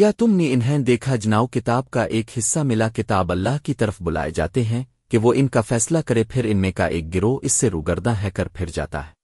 کیا تم نے انہیں دیکھا جناؤ کتاب کا ایک حصہ ملا کتاب اللہ کی طرف بلائے جاتے ہیں کہ وہ ان کا فیصلہ کرے پھر ان میں کا ایک گروہ اس سے روگردہ ہے کر پھر جاتا ہے؟